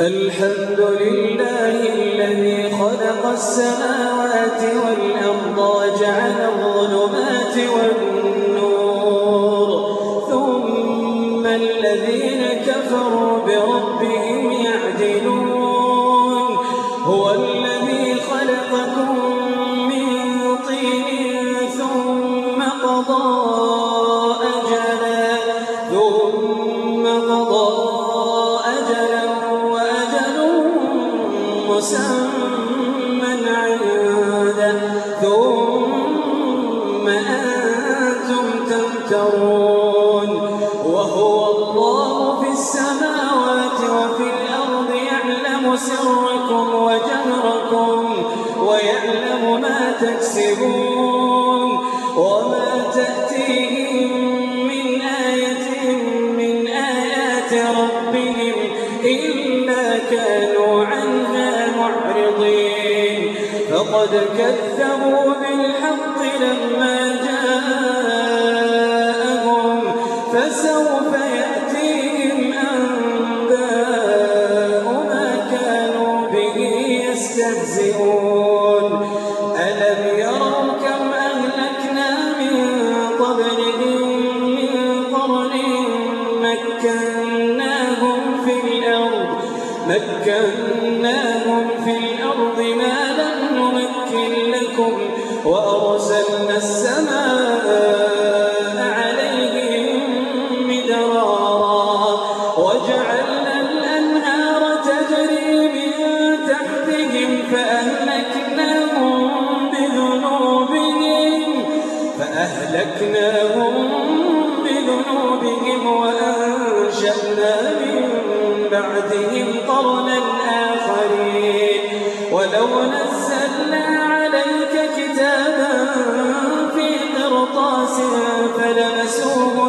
الحمد لله الذي خلق السماوات والأرض وجعل الظلمات والنور مسمى ثم أنتم تمترون. وهو الله في السماوات وفي الأرض يعلم سركم وجهركم ويعلم ما تكسبون. وما تأتيهم لقد كذبوا بالحق لما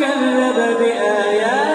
كذب بآياته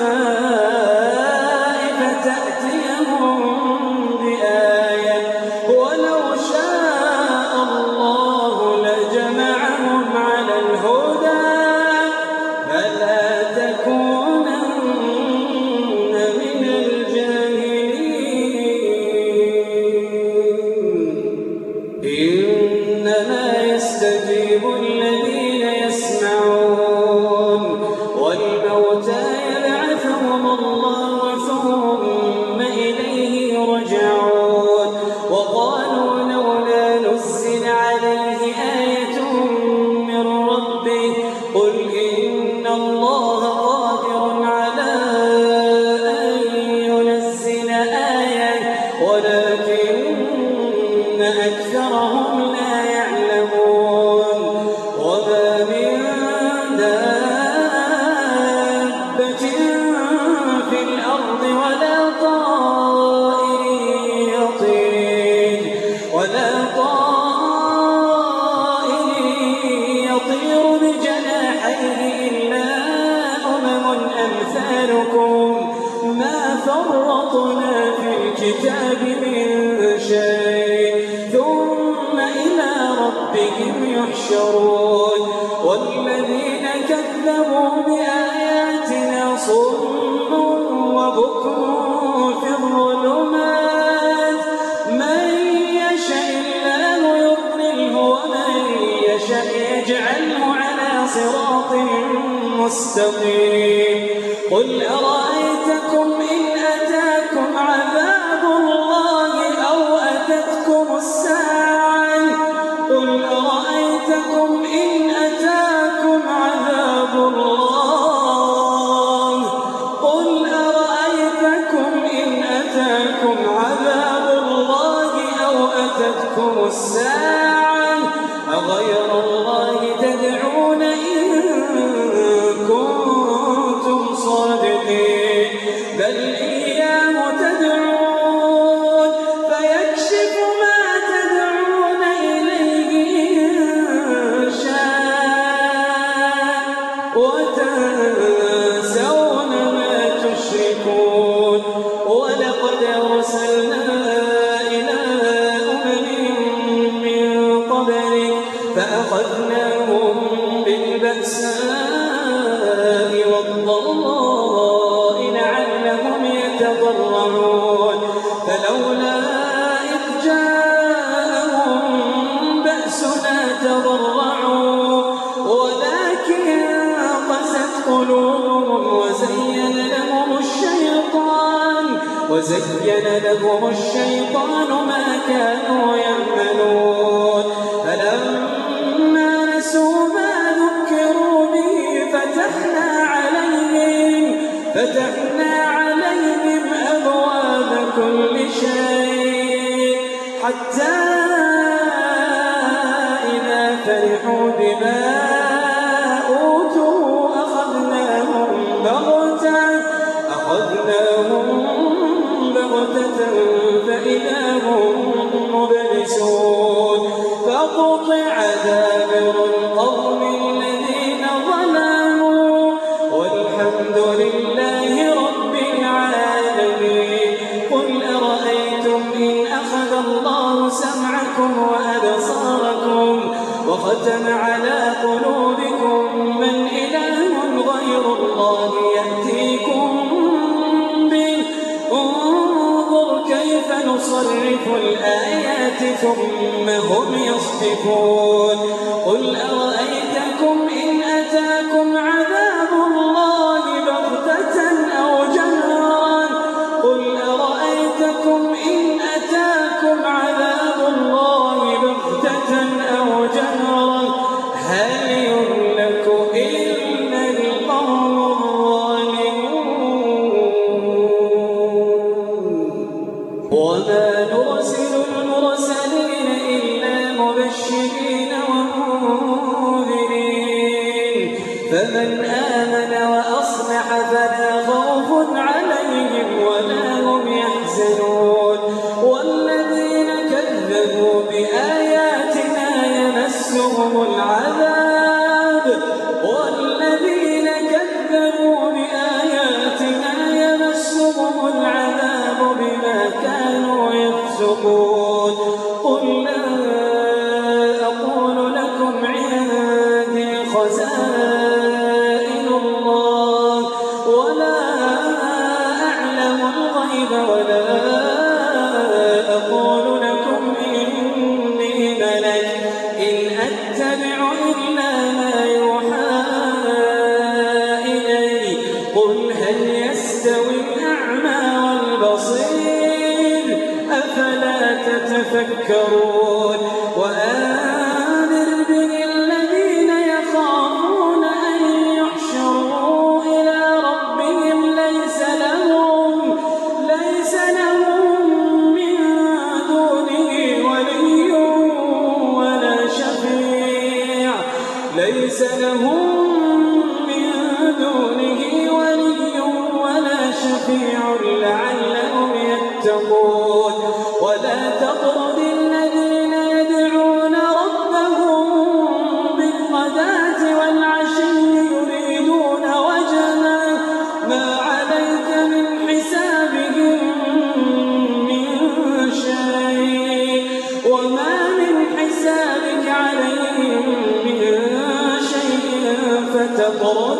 السماء فتأتي مستقيم قل أرأيتكم إن أتاكم عذاب الله أو أتتكم الساعة؟ قل أرأيتكم إن أتاكم عذاب الله؟ قل أرأيتكم إن أتاكم عذاب الله أو أتتكم الساعة؟ أغير الله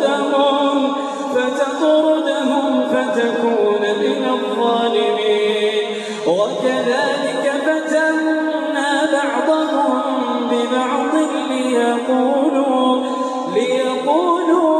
فتطردهم فتطردهم فتكون من الظالمين. ليقولوا ليقولوا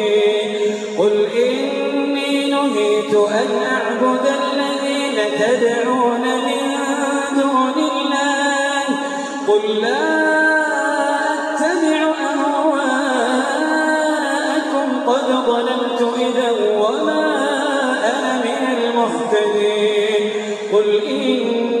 قل إني نهيت أن أعبد الذين تدعون من دون الله قل لا أتبع أهواءكم قد ظلمت إذا وما أنا من المهتدين قل إني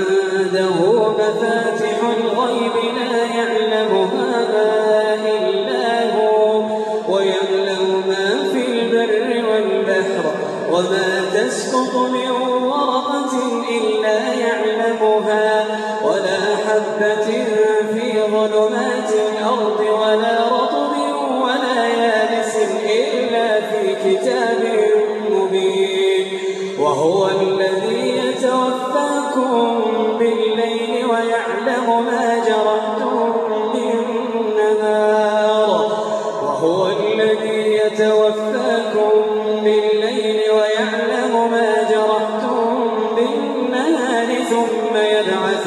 وما تسقط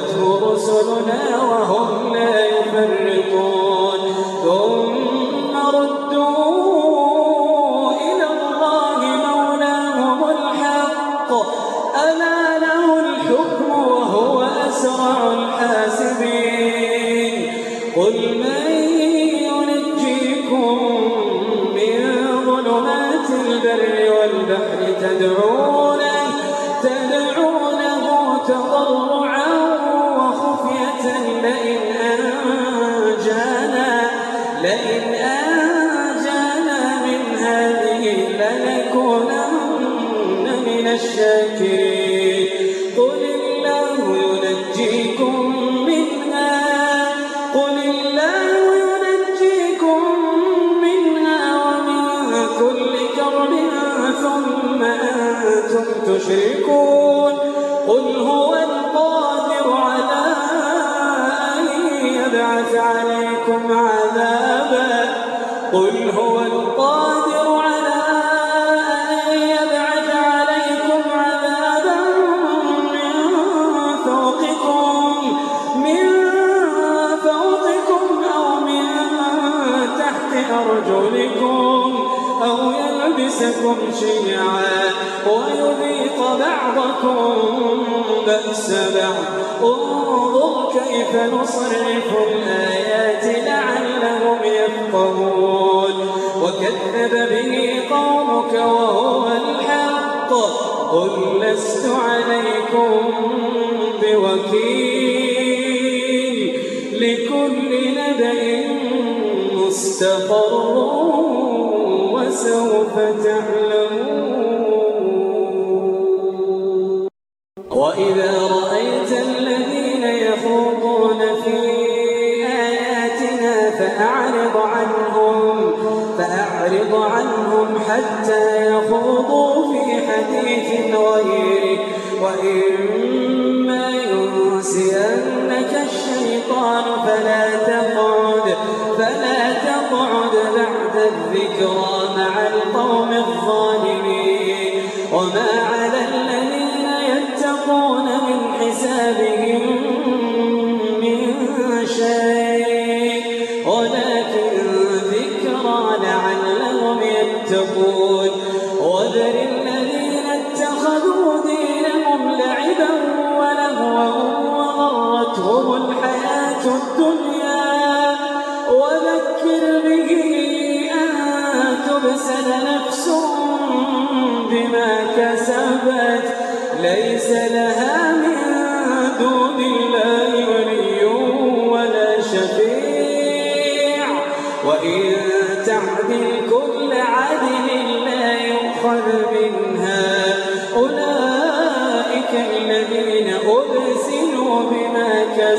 كذبته رسلنا وهم لا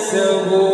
بما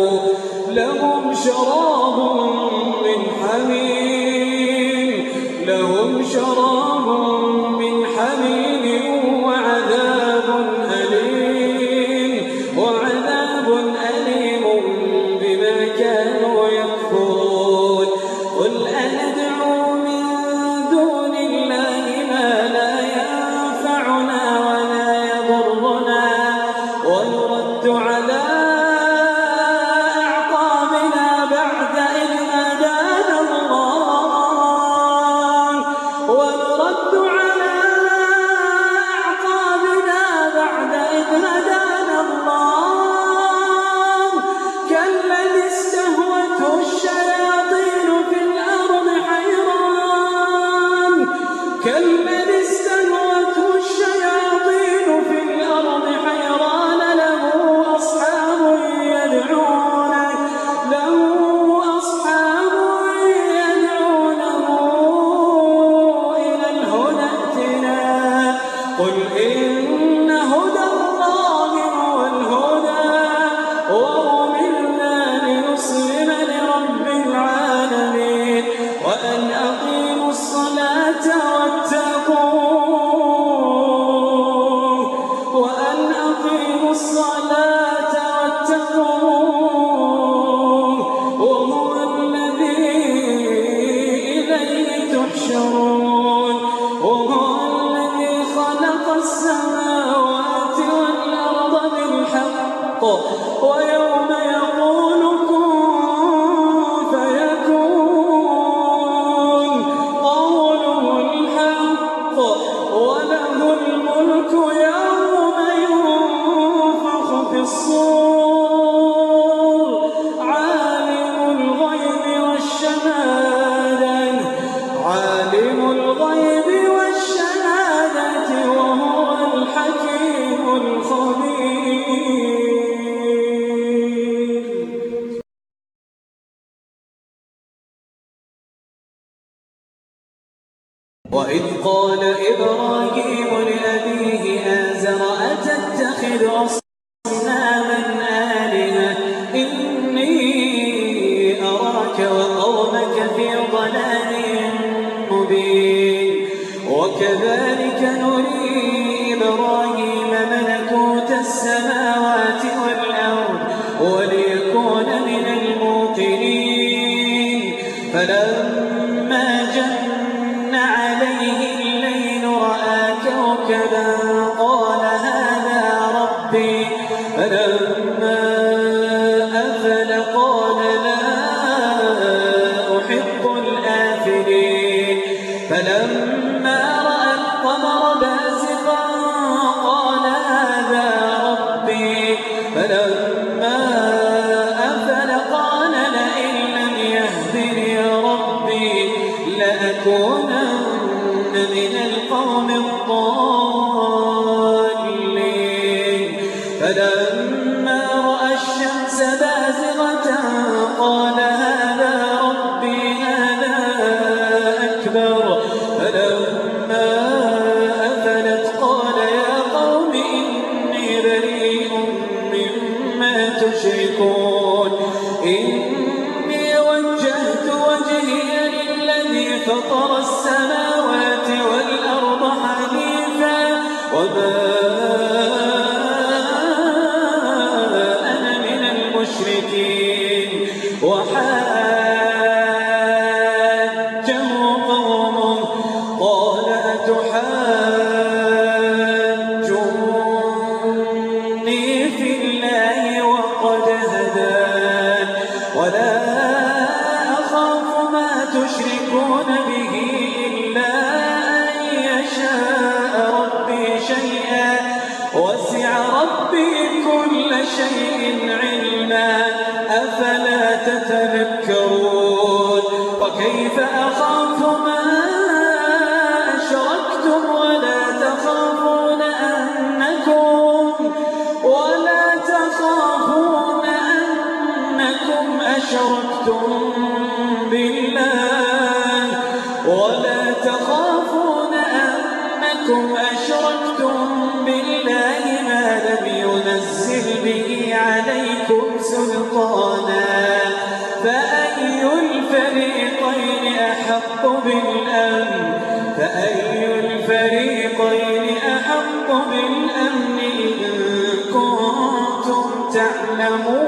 المشركين أحق بالأمن فأي الفريقين أحق بالأمن إن كنتم تعلمون؟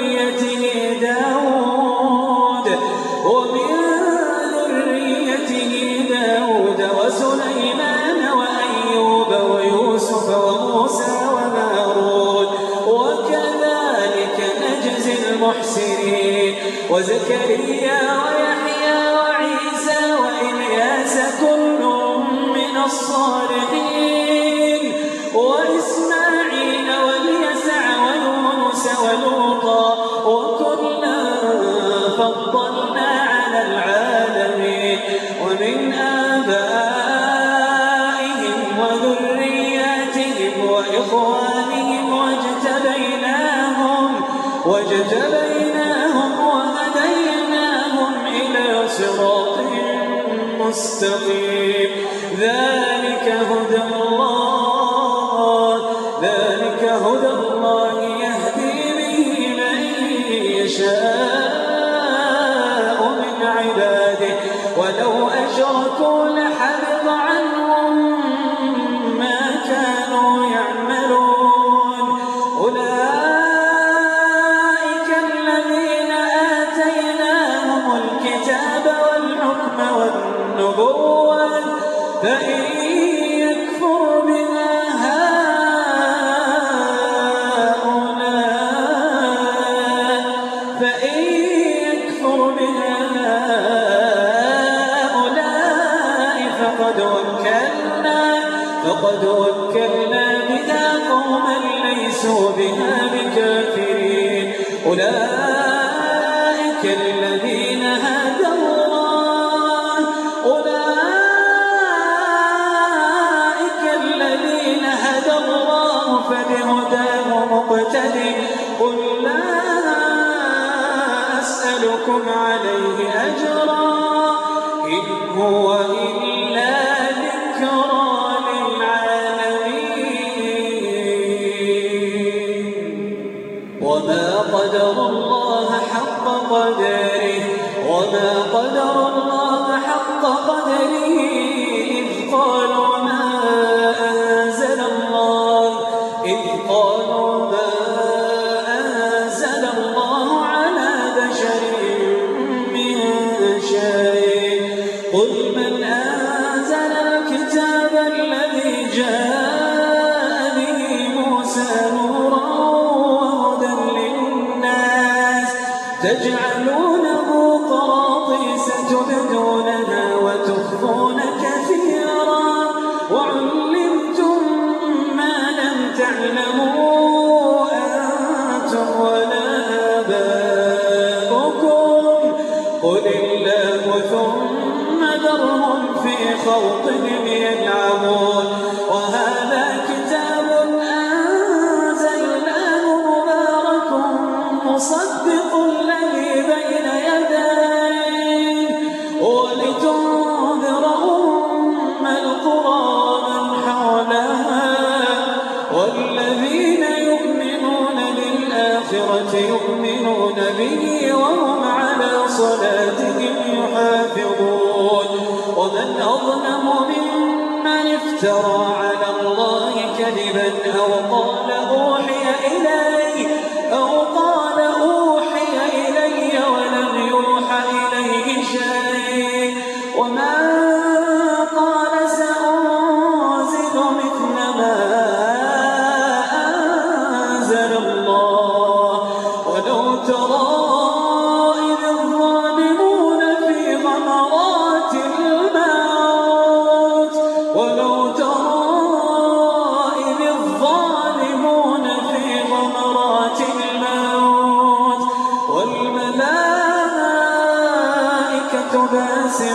Jeffrey. قدر الله حق قدره وما قدر الله حق قدره إذ قالوا وهذا كتاب أنزلناه مبارك مصدق الذي بين ولتنذر أم القرى من حولها والذين يؤمنون بالآخرة يؤمنون به وهم على صلاة الأرض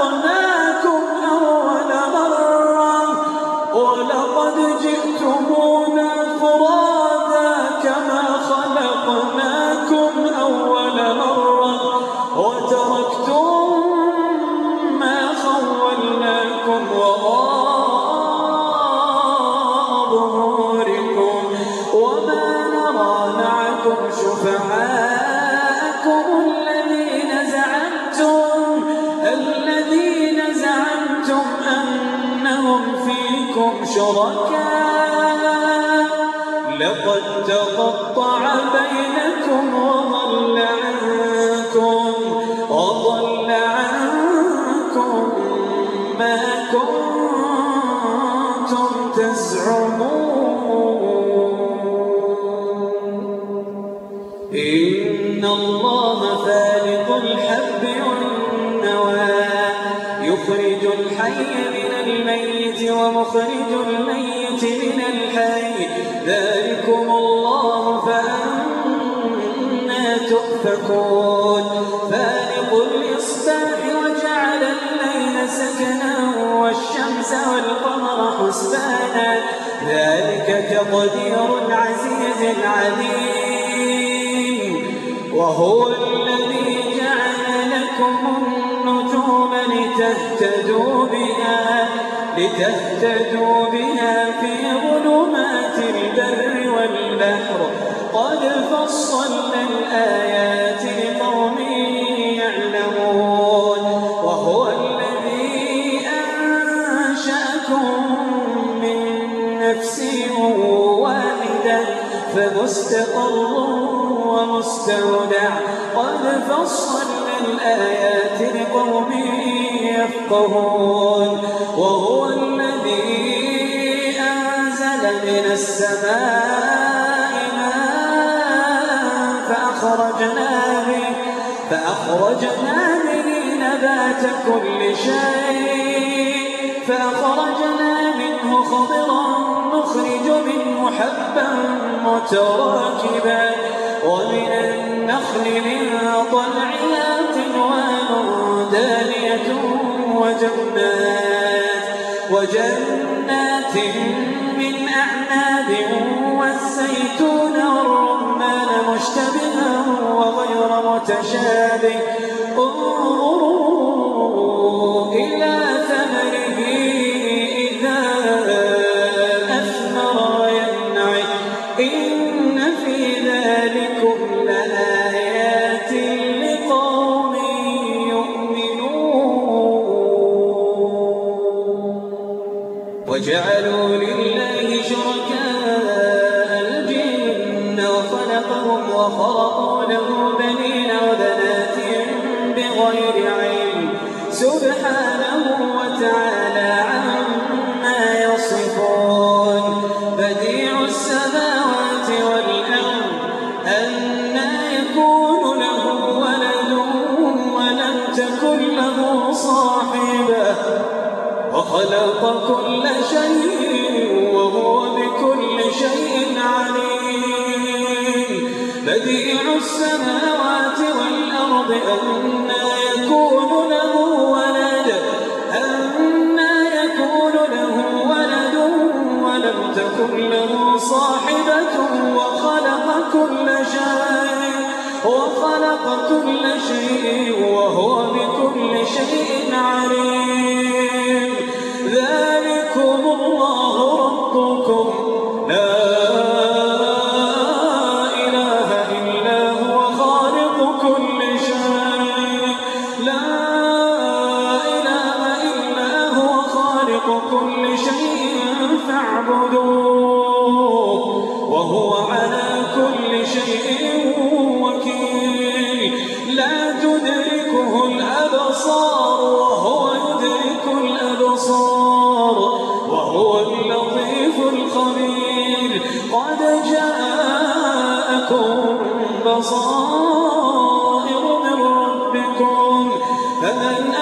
خلقناكم لقد تقطع بينكم وضل عنكم وضل عنكم ما كنتم تزعمون. إن الله فالق الحب والنوى يخرج الحي من الميت ومخرج الميت من الحي. ذلكم الله فأنا تؤفكون. فالق الإصباح وجعل الليل سكنا والشمس والقمر حسبانا. ذلك تقدير العزيز العليم وهو الذي جعل لكم النجوم لتهتدوا بها لتهتدوا بها. في ظلمات البر والبحر. قد فصلنا الآيات لقوم يعلمون. وهو الذي أنشأكم من نفس واحدة فمستقر ومستودع. قد فصلنا الآيات لقوم يفقهون. وهو الذي من السماء ماء فأخرجنا به فأخرجنا به نبات كل شيء. فأخرجنا منه خضرا نخرج منه حبا متراكبا. ومن النخل من طلعها قنوان دانية وجنات وجنات والزيتون والرمان مشتبها وغير متشابه. انظروا إلى صاحبة وخلق كل شيء وهو بكل شيء عليم. من ربكم. فمن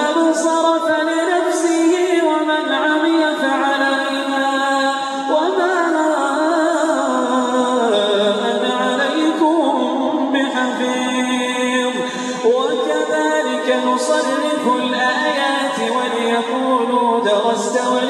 ومن عمي فعليها. وما أنا عليكم بحفيظ. وكذلك نصرف الآيات وليقولوا درست وليقولوا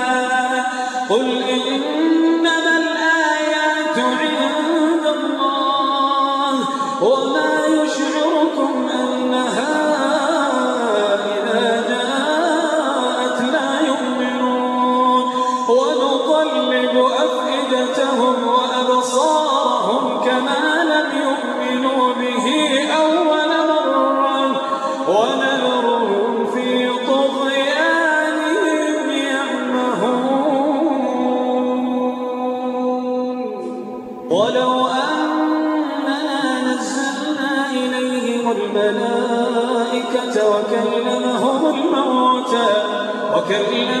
كما لم يؤمنوا به أول مرة ونذرهم في طغيانهم يعمهون. ولو أننا نزلنا إليهم الملائكة وكلمهم الموتى وكلم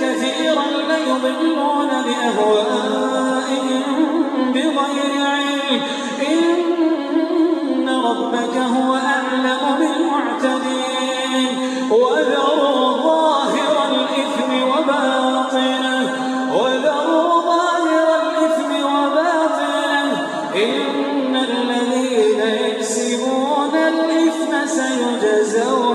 كثيرا ليضلون بأهوائهم بغير علم. إن ربك هو أعلم بالمعتدين. وذروا ظاهر الإثم وباطنه. وذروا ظاهر الإثم وباطنه. إن الذين يكسبون الإثم سيجزون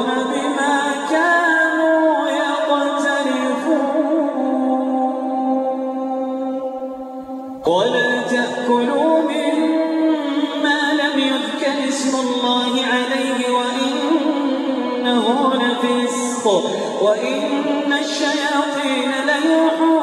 تأكلوا مما لم يذكر اسم الله عليه وإنه لفسق وإن الشياطين ليوحون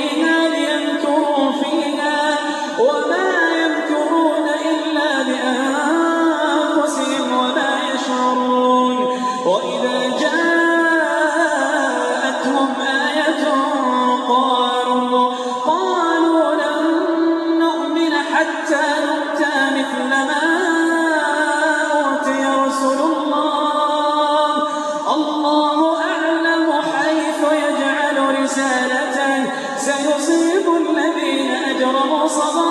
sans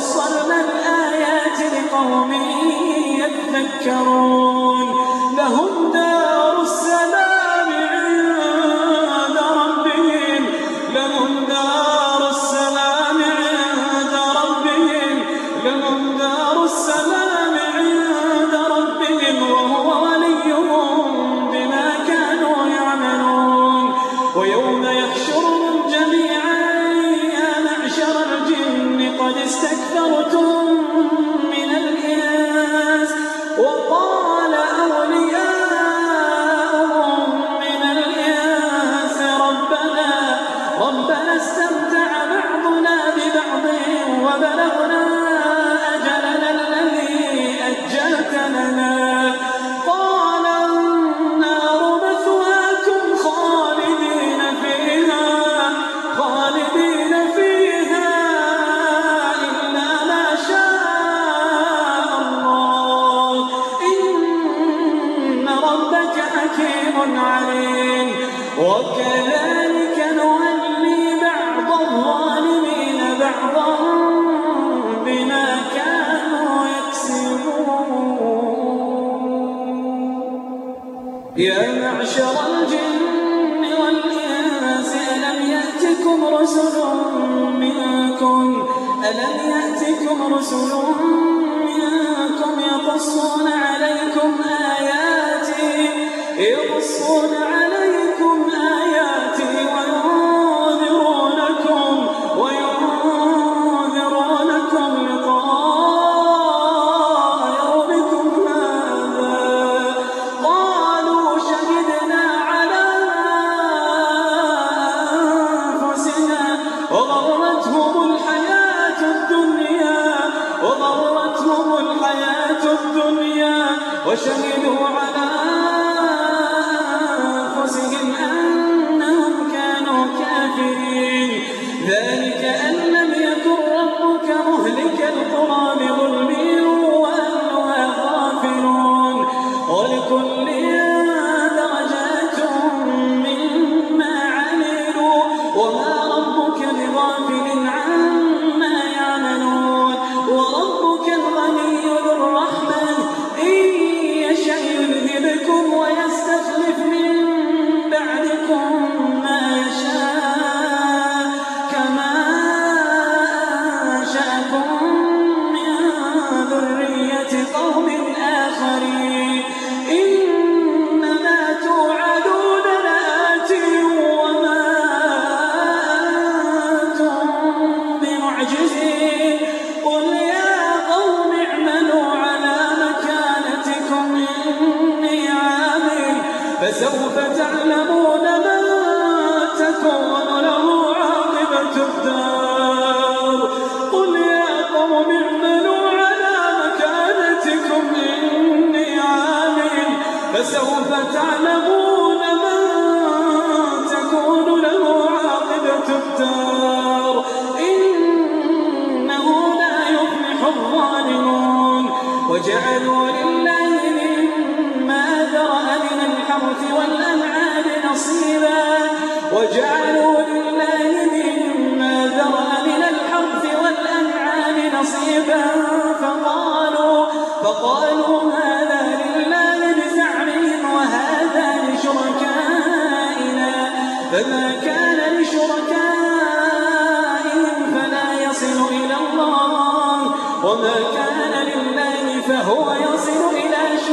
وفصلنا الآيات لقوم يذكرون. وشهدوا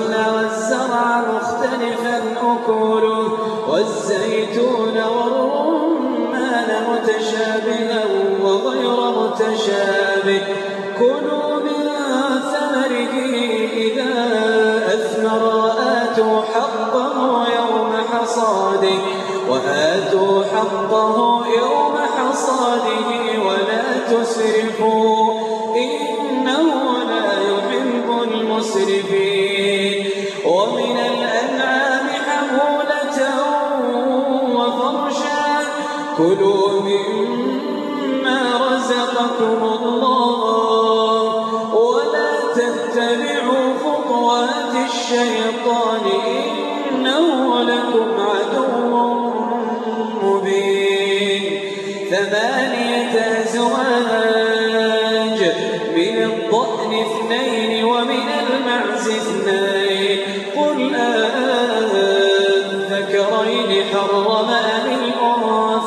والنخل والزرع مختلفا أكله والزيتون والرمان متشابها وغير متشابه. كلوا من ثمره إذا أثمر آتوا حقه يوم حصاده وآتوا حقه يوم حصاده ولا تسرفوا إنه لا يحب المسرفين. كلوا مما رزقكم الله ولا تتبعوا خطوات الشيطان إنه لكم عدو مبين. ثمانية أزواج من اثنين ومن المعز اثنين. قل آن ذكرين حرم أم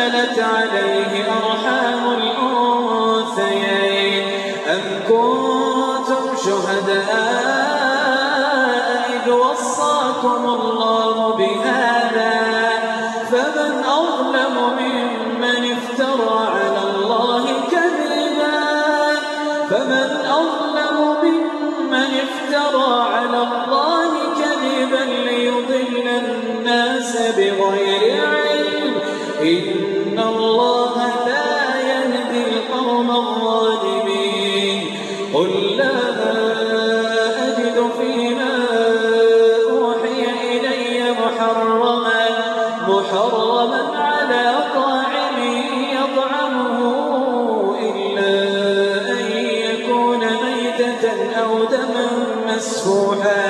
اشتملت عليه أرحام الأنثيين. أم كنتم شهداء إذ وصاكم الله بهذا؟ فمن أظلم ممن افترى على الله كذبا. فمن أظلم ممن افترى على الله كذبا ليضل الناس بغير علم. إن الله لا يهدي القوم أجد فيما أوحي إلي محرما محرما على طاعم يطعمه إلا أن يكون ميتة أو دما مسفوحا.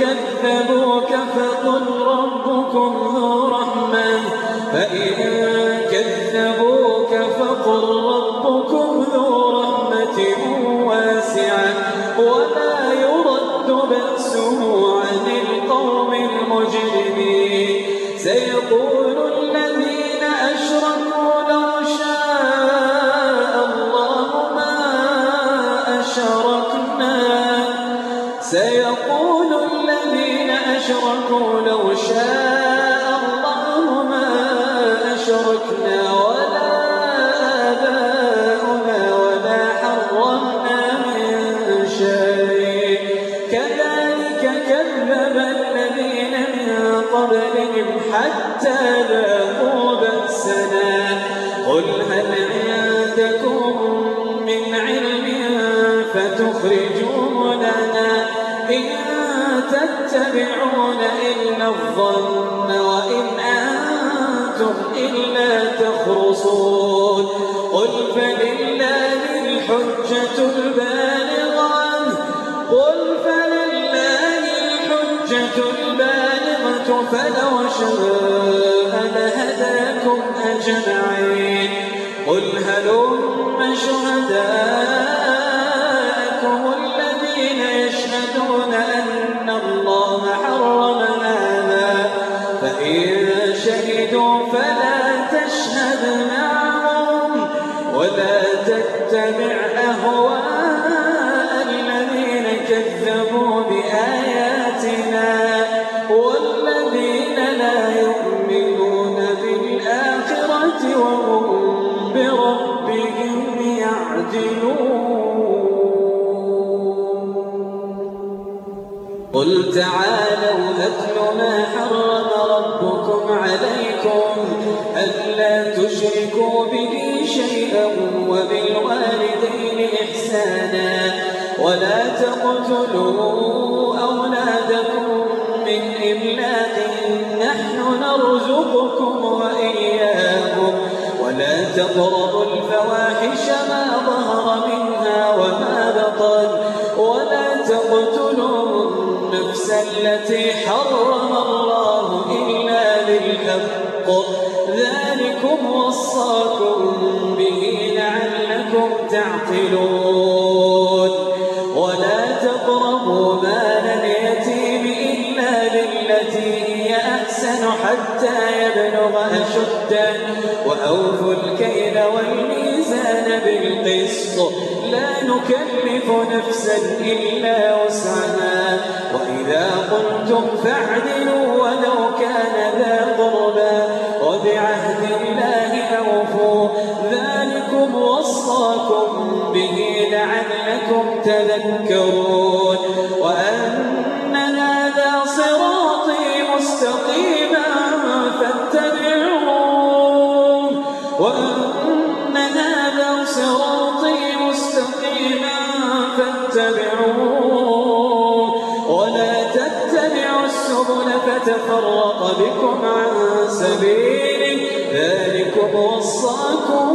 كذبوك فقل ربكم ذو رحمة. فإن كذبوك فقل تقربوا مال اليتيم إلا بالتي هي أحسن حتى يبلغ أشده. وأوفوا الكيل والميزان بالقسط. لا نكلف نفسا إلا وسعها. وإذا قلتم فاعدلوا ولو كان ذا قربى. وبعهد الله أوفوا. ذلكم وصاكم به لعلكم تذكرون. فتفرق بكم عن سبيله ذلكم وصاكم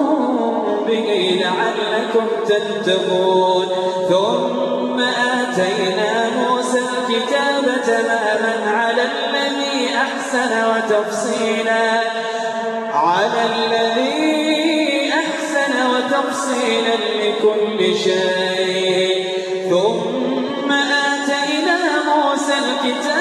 به لعلكم تتقون. ثم آتينا موسى الكتاب تماما على الذي أحسن وتفصيلا. على الذي أحسن وتفصيلا لكل شيء. ثم آتينا موسى الكتاب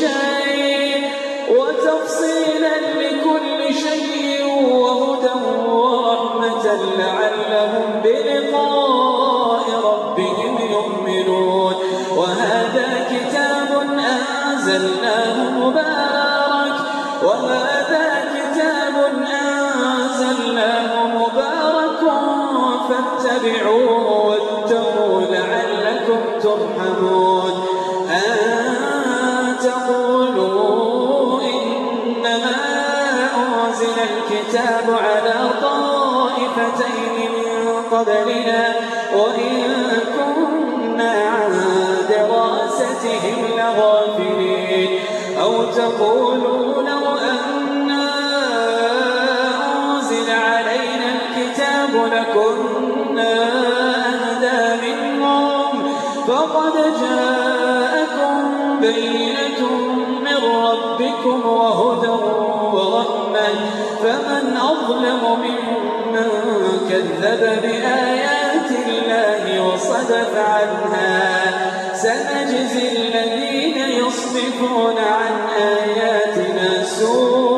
شيء وتفصيلا لكل شيء وهدى ورحمة لعلهم بلقاء ربهم يؤمنون. وهذا كتاب أنزلناه مبارك. وهذا كتاب أنزلناه مبارك. فاتبعوه واتقوا لعلكم ترحمون. طائفتين من قبلنا وإن كنا عن دراستهم لغافلين أو تقولوا لو أنا أنزل علينا الكتاب لكنا أهدى منهم فقد جاءكم بينة من ربكم وهدى ورحمة فمن أظلم ممن كذب بآيات الله وصدف عنها. سنجزي الذين يصدفون عن آياتنا سوء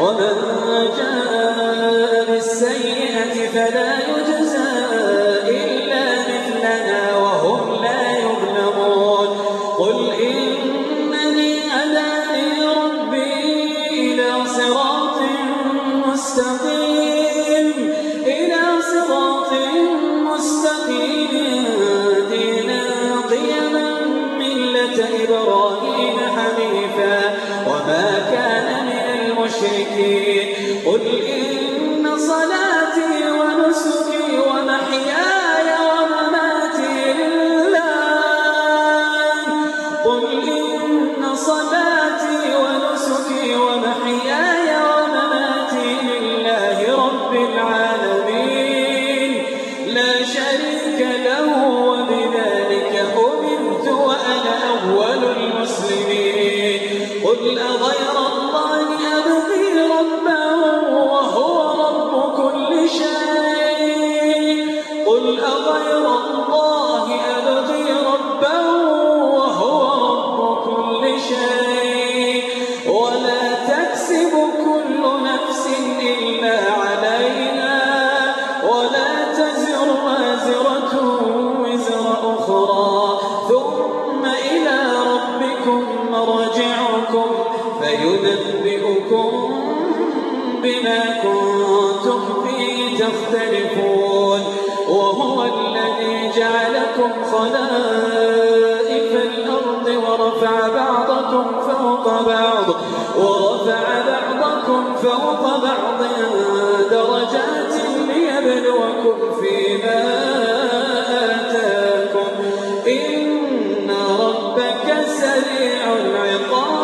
ومن جاء بالسيئة فلا خلائف الأرض ورفع بعضكم فوق بعض فيما آتاكم. إن ربك سريع العقاب.